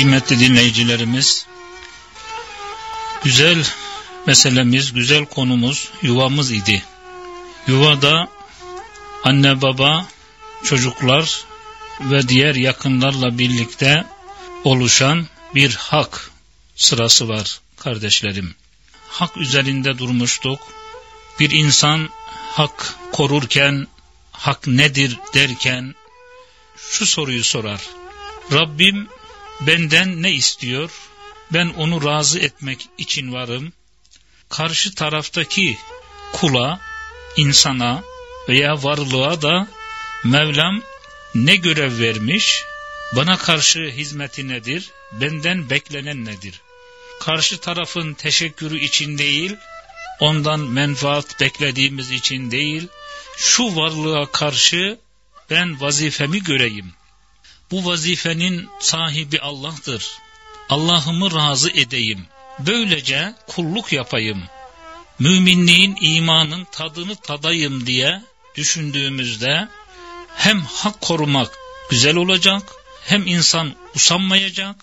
Kıymetli dinleyicilerimiz, güzel meselemiz, güzel konumuz yuvamız idi. Yuvada anne baba, çocuklar ve diğer yakınlarla birlikte oluşan bir hak sırası var kardeşlerim. Hak üzerinde durmuştuk. Bir insan hak korurken, hak nedir derken şu soruyu sorar. Rabbim benden ne istiyor? Ben onu razı etmek için varım. Karşı taraftaki kula, insana veya varlığa da Mevlam ne görev vermiş, bana karşı hizmeti nedir, benden beklenen nedir? Karşı tarafın teşekkürü için değil, ondan menfaat beklediğimiz için değil, şu varlığa karşı ben vazifemi göreyim. Bu vazifenin sahibi Allah'tır. Allah'ımı razı edeyim. Böylece kulluk yapayım. Müminliğin, imanın tadını tadayım diye düşündüğümüzde hem hak korumak güzel olacak, hem insan usanmayacak.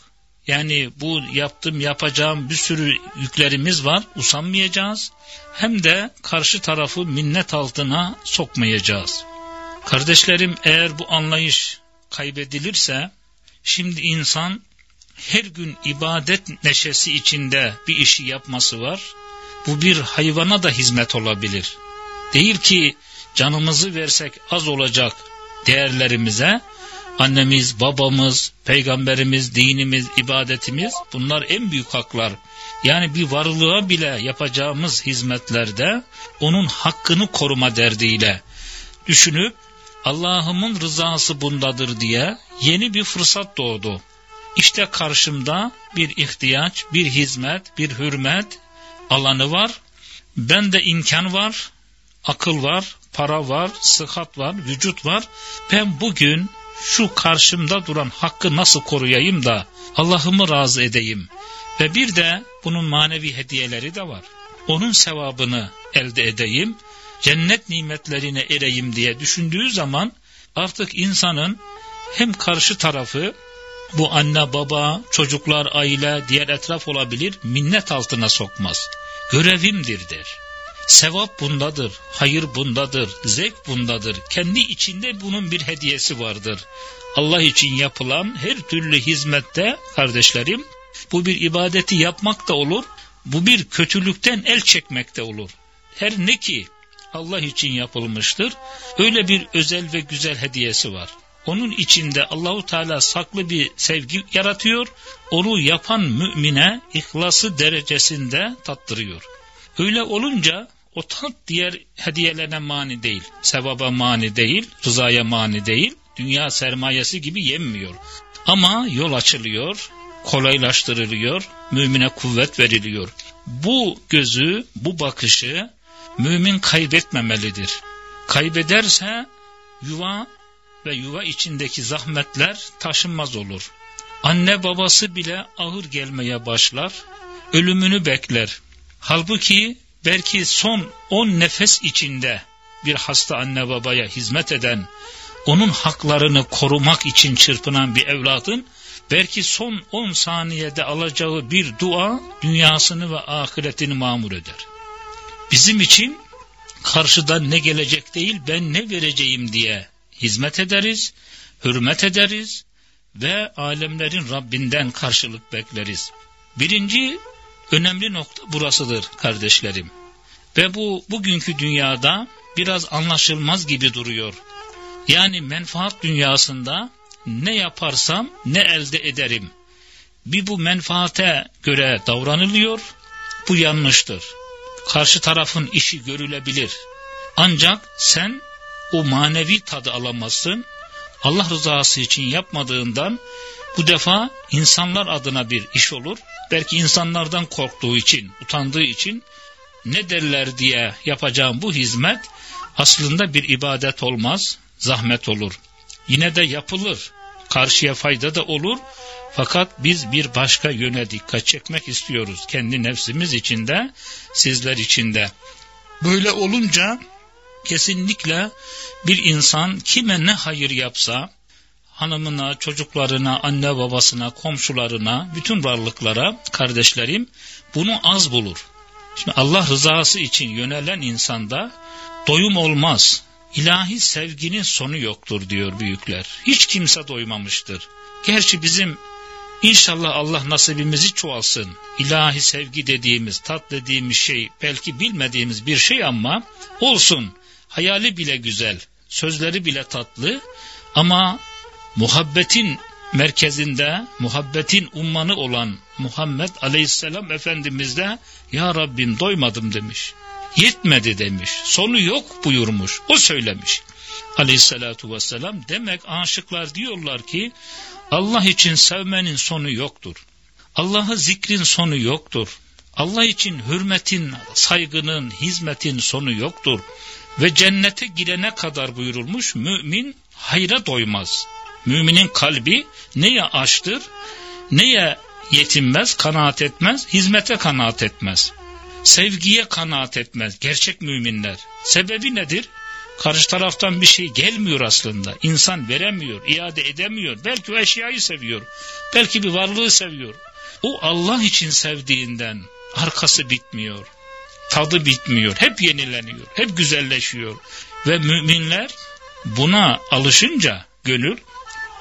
Yani bu yaptım yapacağım bir sürü yüklerimiz var, usanmayacağız. Hem de karşı tarafı minnet altına sokmayacağız. Kardeşlerim eğer bu anlayış kaybedilirse, şimdi insan her gün ibadet neşesi içinde bir işi yapması var. Bu bir hayvana da hizmet olabilir. Değil ki canımızı versek az olacak değerlerimize, annemiz, babamız, peygamberimiz, dinimiz, ibadetimiz bunlar en büyük haklar. Yani bir varlığa bile yapacağımız hizmetlerde onun hakkını koruma derdiyle düşünüp Allah'ımın rızası bundadır diye yeni bir fırsat doğdu. İşte karşımda bir ihtiyaç, bir hizmet, bir hürmet alanı var. Ben de imkan var, akıl var, para var, sıhhat var, vücut var. Ben bugün şu karşımda duran hakkı nasıl koruyayım da Allah'ımı razı edeyim. Ve bir de bunun manevi hediyeleri de var. Onun sevabını elde edeyim, cennet nimetlerine ereyim diye düşündüğü zaman artık insanın hem karşı tarafı bu anne baba, çocuklar, aile, diğer etraf olabilir minnet altına sokmaz. Görevimdir der. Sevap bundadır, hayır bundadır, zevk bundadır. Kendi içinde bunun bir hediyesi vardır. Allah için yapılan her türlü hizmette kardeşlerim bu bir ibadeti yapmak da olur, bu bir kötülükten el çekmek de olur. Her ne ki Allah için yapılmıştır. Öyle bir özel ve güzel hediyesi var. Onun içinde Allahu Teala saklı bir sevgi yaratıyor. Onu yapan mümine ihlası derecesinde tattırıyor. Öyle olunca o tat diğer hediyelerine mani değil, sevaba mani değil, rızaya mani değil, dünya sermayesi gibi yenmiyor. Ama yol açılıyor, kolaylaştırılıyor, mümine kuvvet veriliyor. Bu gözü, bu bakışı mümin kaybetmemelidir. Kaybederse yuva ve yuva içindeki zahmetler taşınmaz olur. Anne babası bile ağır gelmeye başlar, ölümünü bekler. Halbuki belki son on nefes içinde bir hasta anne babaya hizmet eden, onun haklarını korumak için çırpınan bir evladın, belki son on saniyede alacağı bir dua, dünyasını ve ahiretini mamur eder. Bizim için karşıdan ne gelecek değil, ben ne vereceğim diye hizmet ederiz, hürmet ederiz ve alemlerin Rabbinden karşılık bekleriz. Birinci önemli nokta burasıdır kardeşlerim. Ve bu bugünkü dünyada biraz anlaşılmaz gibi duruyor. Yani menfaat dünyasında ne yaparsam ne elde ederim. Bir bu menfaate göre davranılıyor, bu yanlıştır. Karşı tarafın işi görülebilir. Ancak sen o manevi tadı alamazsın. Allah rızası için yapmadığından bu defa insanlar adına bir iş olur. Belki insanlardan korktuğu için, utandığı için ne derler diye yapacağım bu hizmet aslında bir ibadet olmaz, zahmet olur. Yine de yapılır. Karşıya fayda da olur. Fakat biz bir başka yöne dikkat çekmek istiyoruz. Kendi nefsimiz içinde, sizler içinde. Böyle olunca kesinlikle bir insan kime ne hayır yapsa, hanımına, çocuklarına, anne babasına, komşularına, bütün varlıklara, kardeşlerim bunu az bulur. Şimdi Allah rızası için yönelen insanda doyum olmaz. İlahi sevginin sonu yoktur diyor büyükler. Hiç kimse doymamıştır. Gerçi bizim İnşallah Allah nasibimizi çoğalsın. İlahi sevgi dediğimiz, tat dediğimiz şey belki bilmediğimiz bir şey ama olsun. Hayali bile güzel, sözleri bile tatlı ama muhabbetin merkezinde, muhabbetin ummanı olan Muhammed Aleyhisselam Efendimiz de Ya Rabbim doymadım demiş. Yetmedi demiş. Sonu yok buyurmuş. O söylemiş. Aleyhissalatu vesselam demek aşıklar diyorlar ki Allah için sevmenin sonu yoktur. Allah'ı zikrin sonu yoktur. Allah için hürmetin, saygının, hizmetin sonu yoktur. Ve cennete girene kadar buyurulmuş mümin hayra doymaz. Müminin kalbi neye açtır, neye yetinmez, kanaat etmez, hizmete kanaat etmez. Sevgiye kanaat etmez gerçek müminler. Sebebi nedir? Karşı taraftan bir şey gelmiyor aslında. İnsan veremiyor, iade edemiyor. Belki o eşyayı seviyor. Belki bir varlığı seviyor. O Allah için sevdiğinden arkası bitmiyor. Tadı bitmiyor. Hep yenileniyor. Hep güzelleşiyor. Ve müminler buna alışınca gönül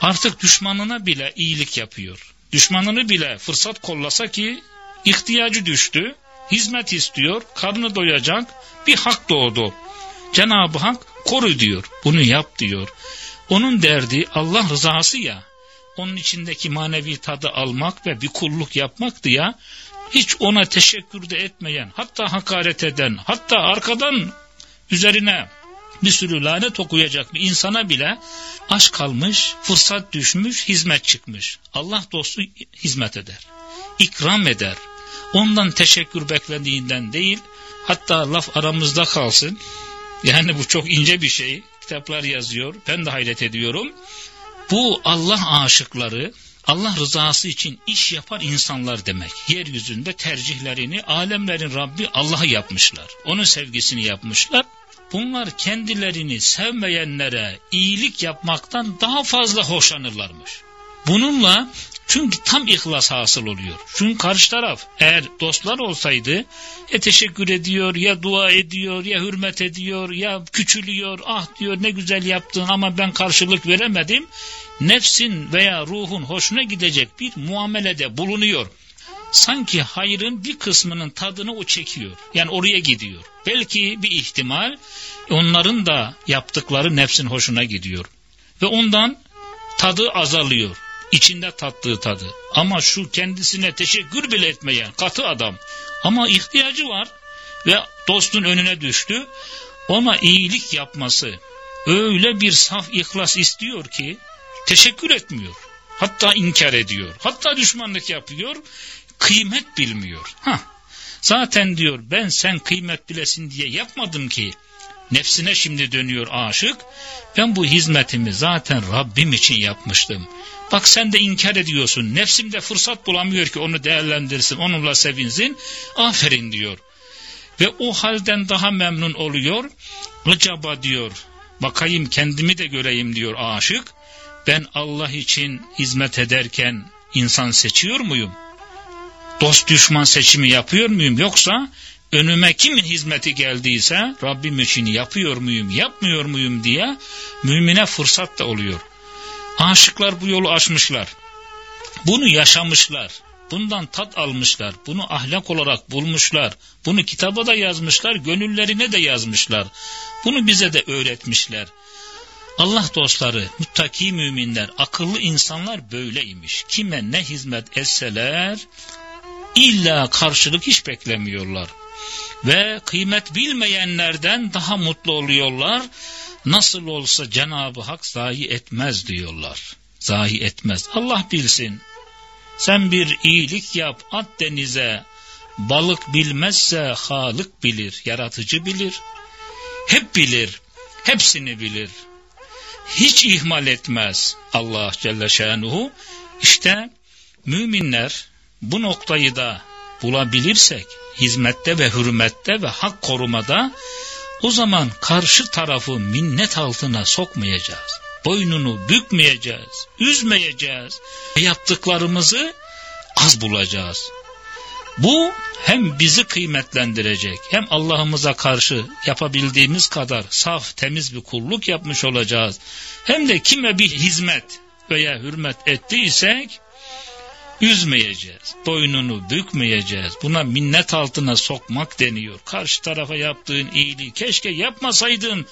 artık düşmanına bile iyilik yapıyor. Düşmanını bile fırsat kollasa ki ihtiyacı düştü, hizmet istiyor, karnı doyacak, bir hak doğdu. Cenab-ı Hak koru diyor. Bunu yap diyor. Onun derdi Allah rızası ya. Onun içindeki manevi tadı almak ve bir kulluk yapmaktı ya. Hiç ona teşekkür de etmeyen, hatta hakaret eden, hatta arkadan üzerine bir sürü lanet okuyacak bir insana bile aşk kalmış, fırsat düşmüş, hizmet çıkmış. Allah dostu hizmet eder. ikram eder. Ondan teşekkür beklediğinden değil, hatta laf aramızda kalsın. Yani bu çok ince bir şey. Kitaplar yazıyor. Ben de hayret ediyorum. Bu Allah aşıkları, Allah rızası için iş yapan insanlar demek. Yeryüzünde tercihlerini alemlerin Rabbi Allah'a yapmışlar. Onun sevgisini yapmışlar. Bunlar kendilerini sevmeyenlere iyilik yapmaktan daha fazla hoşlanırlarmış. Bununla çünkü tam ihlas hasıl oluyor. Çünkü karşı taraf eğer dostlar olsaydı e teşekkür ediyor ya dua ediyor ya hürmet ediyor ya küçülüyor ah diyor ne güzel yaptın ama ben karşılık veremedim. Nefsin veya ruhun hoşuna gidecek bir muamelede bulunuyor. Sanki hayrın bir kısmının tadını o çekiyor. Yani oraya gidiyor. Belki bir ihtimal onların da yaptıkları nefsin hoşuna gidiyor. Ve ondan tadı azalıyor içinde tattığı tadı. Ama şu kendisine teşekkür bile etmeyen katı adam. Ama ihtiyacı var ve dostun önüne düştü. Ona iyilik yapması öyle bir saf ihlas istiyor ki teşekkür etmiyor. Hatta inkar ediyor. Hatta düşmanlık yapıyor. Kıymet bilmiyor. Ha. Zaten diyor ben sen kıymet bilesin diye yapmadım ki. Nefsine şimdi dönüyor aşık. Ben bu hizmetimi zaten Rabbim için yapmıştım. Bak sen de inkar ediyorsun. Nefsim de fırsat bulamıyor ki onu değerlendirsin, onunla sevinsin. Aferin diyor. Ve o halden daha memnun oluyor. Acaba diyor, bakayım kendimi de göreyim diyor aşık. Ben Allah için hizmet ederken insan seçiyor muyum? Dost düşman seçimi yapıyor muyum? Yoksa önüme kimin hizmeti geldiyse Rabbim için yapıyor muyum, yapmıyor muyum diye mümine fırsat da oluyor. Aşıklar bu yolu aşmışlar. Bunu yaşamışlar. Bundan tat almışlar. Bunu ahlak olarak bulmuşlar. Bunu kitaba da yazmışlar. Gönüllerine de yazmışlar. Bunu bize de öğretmişler. Allah dostları, muttaki müminler, akıllı insanlar böyleymiş. Kime ne hizmet etseler illa karşılık hiç beklemiyorlar. Ve kıymet bilmeyenlerden daha mutlu oluyorlar nasıl olsa Cenab-ı Hak zayi etmez diyorlar. Zayi etmez. Allah bilsin. Sen bir iyilik yap at denize. Balık bilmezse Halık bilir, yaratıcı bilir. Hep bilir, hepsini bilir. Hiç ihmal etmez Allah Celle Şanuhu. İşte müminler bu noktayı da bulabilirsek hizmette ve hürmette ve hak korumada o zaman karşı tarafı minnet altına sokmayacağız. boynunu bükmeyeceğiz, üzmeyeceğiz. Yaptıklarımızı az bulacağız. Bu hem bizi kıymetlendirecek hem Allah'ımıza karşı yapabildiğimiz kadar saf temiz bir kulluk yapmış olacağız. Hem de kime bir hizmet veya hürmet ettiysek üzmeyeceğiz. Boynunu bükmeyeceğiz. Buna minnet altına sokmak deniyor. Karşı tarafa yaptığın iyiliği keşke yapmasaydın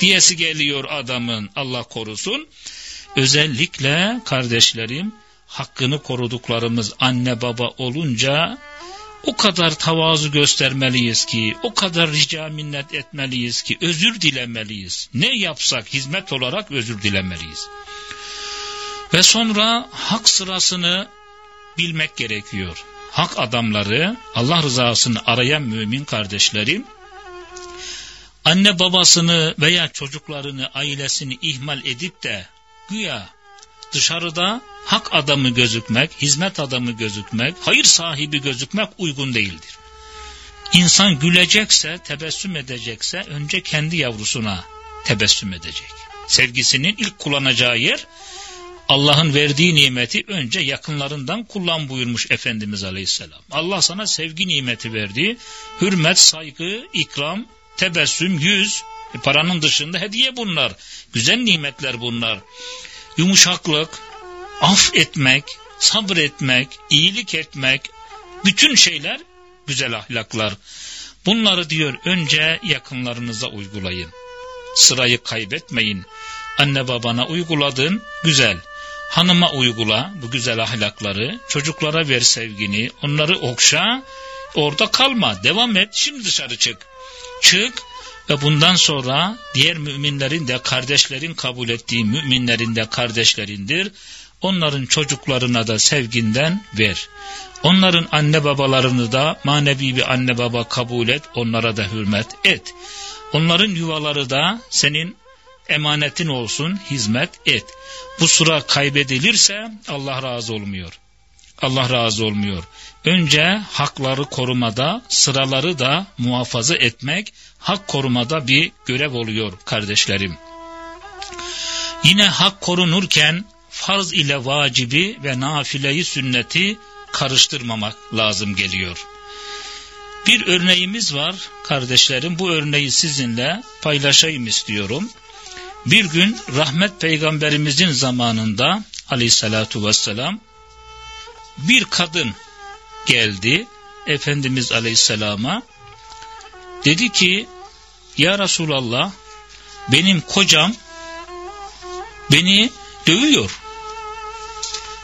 diyesi geliyor adamın Allah korusun. Özellikle kardeşlerim hakkını koruduklarımız anne baba olunca o kadar tavazu göstermeliyiz ki, o kadar rica minnet etmeliyiz ki, özür dilemeliyiz. Ne yapsak hizmet olarak özür dilemeliyiz. Ve sonra hak sırasını bilmek gerekiyor. Hak adamları, Allah rızasını arayan mümin kardeşlerim, anne babasını veya çocuklarını, ailesini ihmal edip de güya dışarıda hak adamı gözükmek, hizmet adamı gözükmek, hayır sahibi gözükmek uygun değildir. İnsan gülecekse, tebessüm edecekse önce kendi yavrusuna tebessüm edecek. Sevgisinin ilk kullanacağı yer Allah'ın verdiği nimeti önce yakınlarından kullan buyurmuş Efendimiz Aleyhisselam. Allah sana sevgi nimeti verdi. Hürmet, saygı, ikram, tebessüm, yüz, e paranın dışında hediye bunlar. Güzel nimetler bunlar. Yumuşaklık, af etmek, sabretmek, iyilik etmek, bütün şeyler güzel ahlaklar. Bunları diyor önce yakınlarınıza uygulayın. Sırayı kaybetmeyin. Anne babana uyguladın, güzel. Hanıma uygula bu güzel ahlakları, çocuklara ver sevgini, onları okşa, orada kalma, devam et, şimdi dışarı çık. Çık ve bundan sonra diğer müminlerin de kardeşlerin kabul ettiği müminlerin de kardeşlerindir. Onların çocuklarına da sevginden ver. Onların anne babalarını da manevi bir anne baba kabul et, onlara da hürmet et. Onların yuvaları da senin emanetin olsun, hizmet et. Bu sıra kaybedilirse Allah razı olmuyor. Allah razı olmuyor. Önce hakları korumada, sıraları da muhafaza etmek, hak korumada bir görev oluyor kardeşlerim. Yine hak korunurken farz ile vacibi ve nafileyi sünneti karıştırmamak lazım geliyor. Bir örneğimiz var kardeşlerim bu örneği sizinle paylaşayım istiyorum. Bir gün rahmet peygamberimizin zamanında aleyhissalatu vesselam bir kadın geldi Efendimiz aleyhisselama dedi ki ya Resulallah benim kocam beni dövüyor.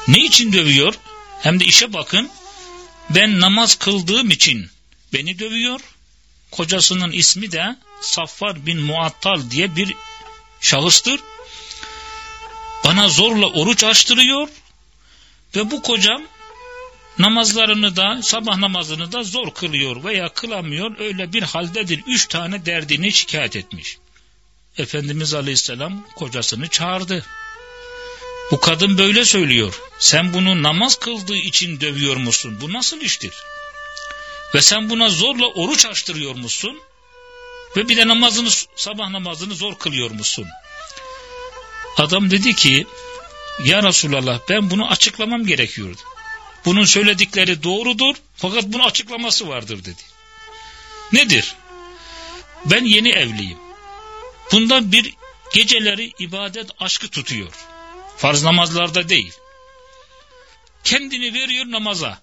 Ne için dövüyor? Hem de işe bakın ben namaz kıldığım için beni dövüyor. Kocasının ismi de Saffar bin Muattal diye bir şahıstır. Bana zorla oruç açtırıyor ve bu kocam namazlarını da sabah namazını da zor kılıyor veya kılamıyor öyle bir haldedir. Üç tane derdini şikayet etmiş. Efendimiz Aleyhisselam kocasını çağırdı. Bu kadın böyle söylüyor. Sen bunu namaz kıldığı için dövüyor musun? Bu nasıl iştir? Ve sen buna zorla oruç açtırıyor musun? Ve bir de namazını sabah namazını zor kılıyor musun? Adam dedi ki ya Resulallah ben bunu açıklamam gerekiyordu. Bunun söyledikleri doğrudur fakat bunun açıklaması vardır dedi. Nedir? Ben yeni evliyim. Bundan bir geceleri ibadet aşkı tutuyor. Farz namazlarda değil. Kendini veriyor namaza.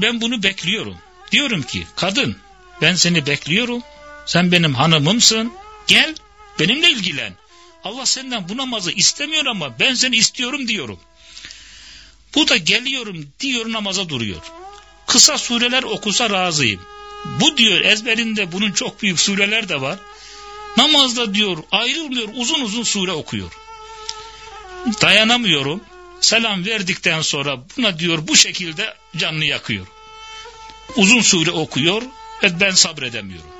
Ben bunu bekliyorum. Diyorum ki kadın ben seni bekliyorum. Sen benim hanımımsın. Gel benimle ilgilen. Allah senden bu namazı istemiyor ama ben seni istiyorum diyorum. Bu da geliyorum diyor namaza duruyor. Kısa sureler okusa razıyım. Bu diyor ezberinde bunun çok büyük sureler de var. Namazda diyor ayrılmıyor uzun uzun sure okuyor. Dayanamıyorum. Selam verdikten sonra buna diyor bu şekilde canını yakıyor. Uzun sure okuyor ve ben sabredemiyorum.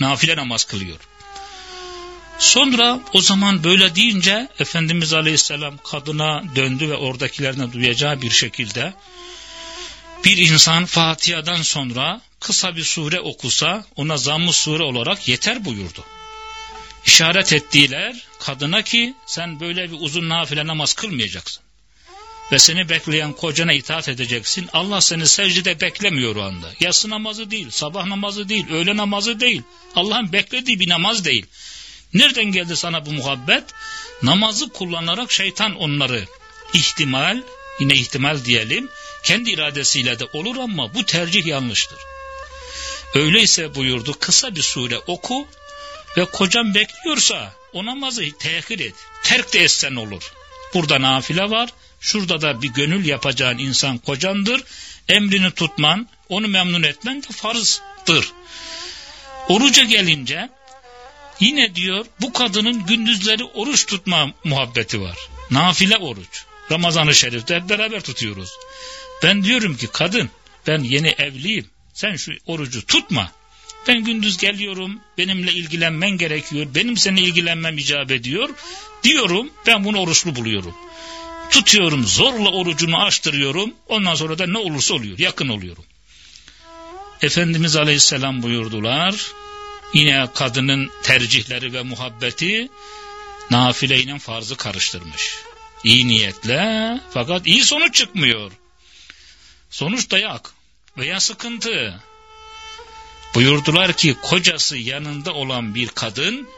Nafile namaz kılıyor. Sonra o zaman böyle deyince Efendimiz Aleyhisselam kadına döndü ve oradakilerine duyacağı bir şekilde bir insan Fatiha'dan sonra kısa bir sure okusa ona zamm sure olarak yeter buyurdu. işaret ettiler kadına ki sen böyle bir uzun nafile namaz kılmayacaksın. Ve seni bekleyen kocana itaat edeceksin. Allah seni secdede beklemiyor o anda. Yatsı namazı değil, sabah namazı değil, öğle namazı değil. Allah'ın beklediği bir namaz değil. Nereden geldi sana bu muhabbet? Namazı kullanarak şeytan onları ihtimal, yine ihtimal diyelim, kendi iradesiyle de olur ama bu tercih yanlıştır. Öyleyse buyurdu kısa bir sure oku ve kocam bekliyorsa o namazı tehir et. Terk de etsen olur. Burada nafile var. Şurada da bir gönül yapacağın insan kocandır. Emrini tutman, onu memnun etmen de farzdır. Oruca gelince yine diyor bu kadının gündüzleri oruç tutma muhabbeti var. Nafile oruç. Ramazan-ı Şerif'te hep beraber tutuyoruz. Ben diyorum ki kadın ben yeni evliyim. Sen şu orucu tutma. Ben gündüz geliyorum, benimle ilgilenmen gerekiyor, benim seni ilgilenmem icap ediyor. Diyorum, ben bunu oruçlu buluyorum. Tutuyorum, zorla orucunu açtırıyorum, ondan sonra da ne olursa oluyor, yakın oluyorum. Efendimiz Aleyhisselam buyurdular, yine kadının tercihleri ve muhabbeti nafile ile farzı karıştırmış. İyi niyetle fakat iyi sonuç çıkmıyor. Sonuç dayak veya sıkıntı. Buyurdular ki kocası yanında olan bir kadın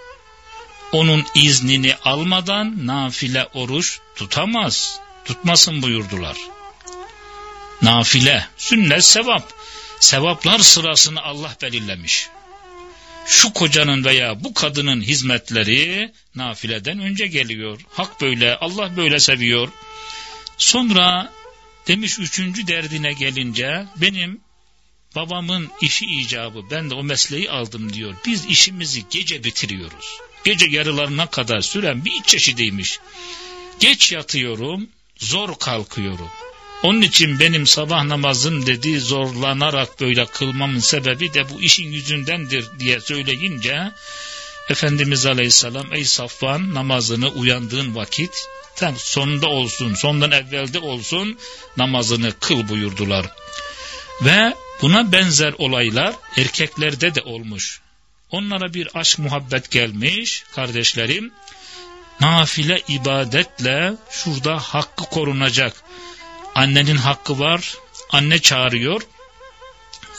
onun iznini almadan nafile oruç tutamaz. Tutmasın buyurdular. Nafile, sünnet, sevap. Sevaplar sırasını Allah belirlemiş. Şu kocanın veya bu kadının hizmetleri nafileden önce geliyor. Hak böyle, Allah böyle seviyor. Sonra demiş üçüncü derdine gelince benim babamın işi icabı ben de o mesleği aldım diyor. Biz işimizi gece bitiriyoruz. Gece yarılarına kadar süren bir çeşidiymiş. Geç yatıyorum, zor kalkıyorum. Onun için benim sabah namazım dediği zorlanarak böyle kılmamın sebebi de bu işin yüzündendir diye söyleyince Efendimiz Aleyhisselam ey Safvan namazını uyandığın vakit tam sonunda olsun sondan evvelde olsun namazını kıl buyurdular. Ve buna benzer olaylar erkeklerde de olmuş. Onlara bir aşk muhabbet gelmiş kardeşlerim. Nafile ibadetle şurada hakkı korunacak. Annenin hakkı var. Anne çağırıyor.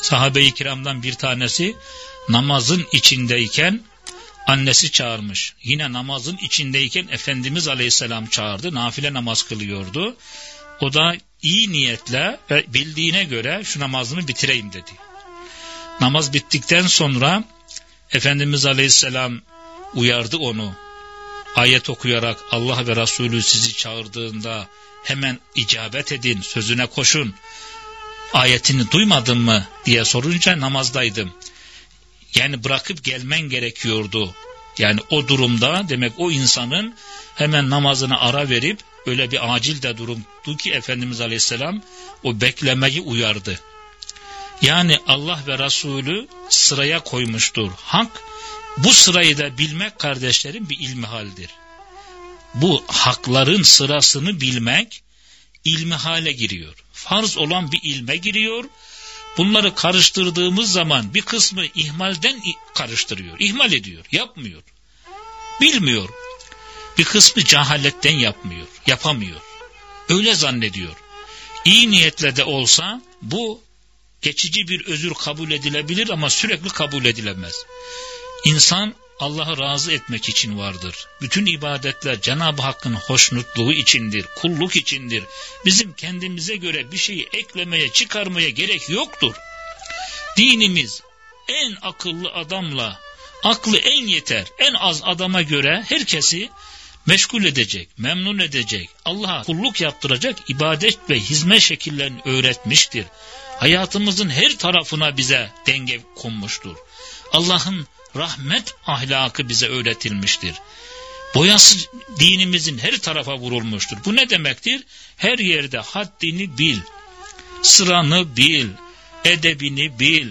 Sahabe-i kiramdan bir tanesi namazın içindeyken annesi çağırmış. Yine namazın içindeyken Efendimiz Aleyhisselam çağırdı. Nafile namaz kılıyordu. O da iyi niyetle ve bildiğine göre şu namazımı bitireyim dedi. Namaz bittikten sonra Efendimiz Aleyhisselam uyardı onu. Ayet okuyarak Allah ve Resulü sizi çağırdığında hemen icabet edin, sözüne koşun. Ayetini duymadın mı diye sorunca namazdaydım. Yani bırakıp gelmen gerekiyordu. Yani o durumda demek o insanın hemen namazını ara verip öyle bir acil de durumdu ki Efendimiz Aleyhisselam o beklemeyi uyardı. Yani Allah ve Resulü sıraya koymuştur. Hak bu sırayı da bilmek kardeşlerim bir ilmihaldir. Bu hakların sırasını bilmek ilmihale giriyor. Farz olan bir ilme giriyor. Bunları karıştırdığımız zaman bir kısmı ihmalden karıştırıyor. İhmal ediyor, yapmıyor. Bilmiyor. Bir kısmı cehaletten yapmıyor, yapamıyor. Öyle zannediyor. İyi niyetle de olsa bu geçici bir özür kabul edilebilir ama sürekli kabul edilemez. İnsan Allah'ı razı etmek için vardır. Bütün ibadetler Cenab-ı Hakk'ın hoşnutluğu içindir, kulluk içindir. Bizim kendimize göre bir şeyi eklemeye, çıkarmaya gerek yoktur. Dinimiz en akıllı adamla, aklı en yeter, en az adama göre herkesi meşgul edecek, memnun edecek, Allah'a kulluk yaptıracak ibadet ve hizmet şekillerini öğretmiştir. Hayatımızın her tarafına bize denge konmuştur. Allah'ın rahmet ahlakı bize öğretilmiştir. Boyası dinimizin her tarafa vurulmuştur. Bu ne demektir? Her yerde haddini bil, sıranı bil, edebini bil.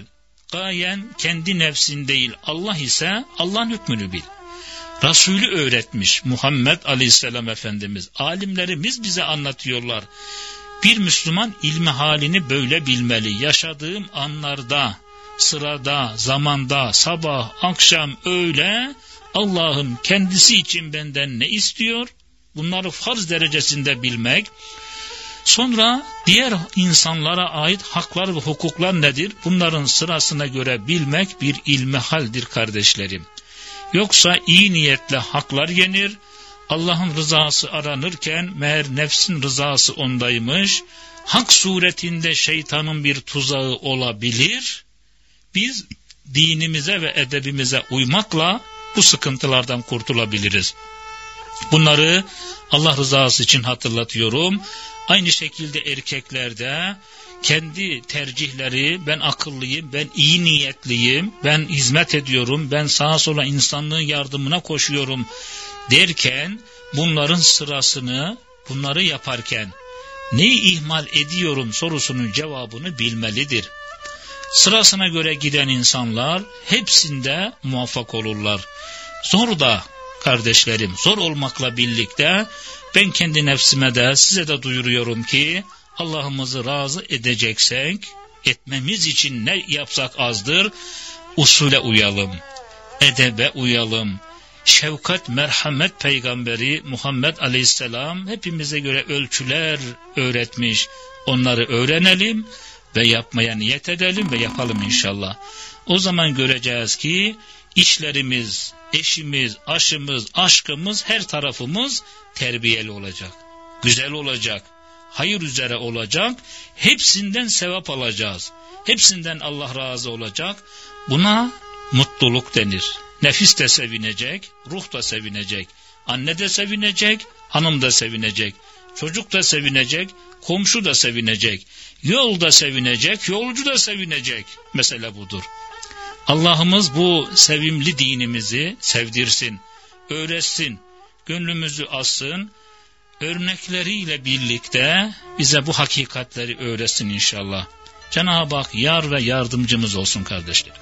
Gayen kendi nefsin değil Allah ise Allah'ın hükmünü bil. Resulü öğretmiş Muhammed Aleyhisselam Efendimiz. Alimlerimiz bize anlatıyorlar. Bir Müslüman ilmi halini böyle bilmeli. Yaşadığım anlarda, sırada, zamanda, sabah, akşam, öğle Allah'ım kendisi için benden ne istiyor? Bunları farz derecesinde bilmek. Sonra diğer insanlara ait haklar ve hukuklar nedir? Bunların sırasına göre bilmek bir ilmihaldir kardeşlerim. Yoksa iyi niyetle haklar yenir, Allah'ın rızası aranırken meğer nefsin rızası ondaymış, hak suretinde şeytanın bir tuzağı olabilir, biz dinimize ve edebimize uymakla bu sıkıntılardan kurtulabiliriz. Bunları Allah rızası için hatırlatıyorum. Aynı şekilde erkeklerde kendi tercihleri, ben akıllıyım, ben iyi niyetliyim, ben hizmet ediyorum, ben sağa sola insanlığın yardımına koşuyorum derken bunların sırasını, bunları yaparken neyi ihmal ediyorum sorusunun cevabını bilmelidir. Sırasına göre giden insanlar hepsinde muvaffak olurlar. Zor da kardeşlerim, zor olmakla birlikte ben kendi nefsime de size de duyuruyorum ki Allah'ımızı razı edeceksek etmemiz için ne yapsak azdır usule uyalım, edebe uyalım. Şefkat, merhamet peygamberi Muhammed Aleyhisselam hepimize göre ölçüler öğretmiş. Onları öğrenelim ve yapmaya niyet edelim ve yapalım inşallah. O zaman göreceğiz ki işlerimiz, eşimiz, aşımız, aşkımız, her tarafımız terbiyeli olacak. Güzel olacak. Hayır üzere olacak. Hepsinden sevap alacağız. Hepsinden Allah razı olacak. Buna mutluluk denir. Nefis de sevinecek, ruh da sevinecek. Anne de sevinecek, hanım da sevinecek. Çocuk da sevinecek, komşu da sevinecek. Yol da sevinecek, yolcu da sevinecek. Mesele budur. Allah'ımız bu sevimli dinimizi sevdirsin, öğretsin, gönlümüzü assın, örnekleriyle birlikte bize bu hakikatleri öğretsin inşallah. Cenab-ı Hak yar ve yardımcımız olsun kardeşlerim.